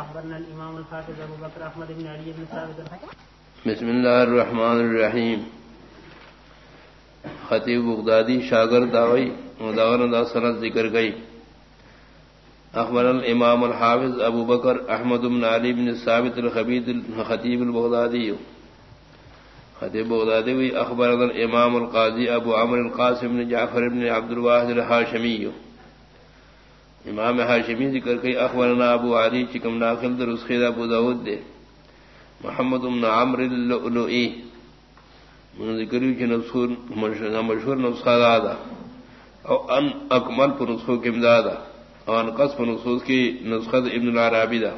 اخبرنا الامام الحافظ ابو احمد بن بن ثابت. بسم الله الرحمن الرحيم. خطیب بغدادی شاگر داوی مداور دا سند ذکر گئی. اخبر الامام الحافظ ابو بکر احمد بن علی بن ثابت الخبید الخطیب البغدادی. خطیب بغدادی وی اخبر الامام القاضی ابو عمر القاسم بن جعفر بن عبد الواحد الحاشمی. امام حاشمی ذکر کئی، اخبرنا ابو علی چکم ناقل در، اس خیر ابو داود دے۔ محمد بن عمر اللؤلؤی۔ من ذکریو چی مشہور نسخہ دادا او ان اکمل پر نسخو کم دادا او ان قص پر نسخو کی نسخہ دا ابن العرابی دا۔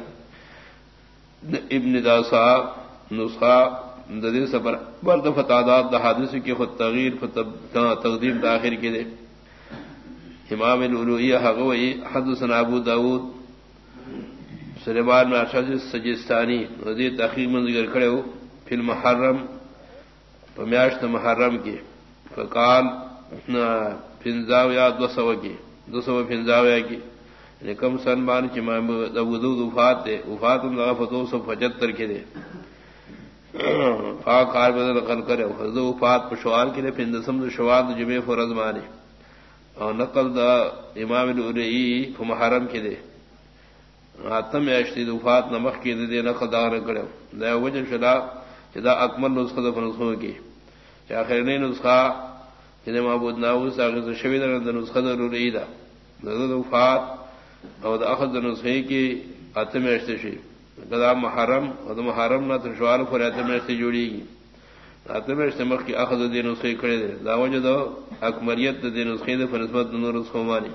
ابن دا صاحب نسخہ دا دے سفر۔ برد فتادات دا حادث کی خود تغییر فتب تقدیم تاخیر کی دے۔ امام الولویہ حقوی حدثنا ابو داود، سلیمان ارشد سجستانی رضی تحقیق من ذکر کھڑے ہو، فی المحرم پمیاشت محرم کی فقال فنزاویا دو سو کی دو سو فنزاویا کی یعنی کم سن بان چی ابو داود وفات دے، وفات ان لغا فتو سو پچتر کی دے۔ فاق کار بدل قل کرے فضو وفات پشوار کی دے فندسم دو شوار دو جمعی فرز مانی اور نقل دا امام الرئی محرم کی دے آتم اشتی دفات نمک کی دے نقل دا نکڑے دا وجہ شدا جدا اکمل نسخہ دا فنسخوں کی چاخر نہیں نسخہ جدا معبود ناوز آگے شوی دا نسخہ دا رئی دا دا دفات اور دا اخذ دا نسخے کی آتم اشتی شی دا محرم اور دا محرم نا تشوار پر آتم اشتی جوڑی گی آتم تمخ کی اخذ دین اس کے کڑے دے دا وجہ دا اکمریت دین اس کے دے فنسبت نور کو مانی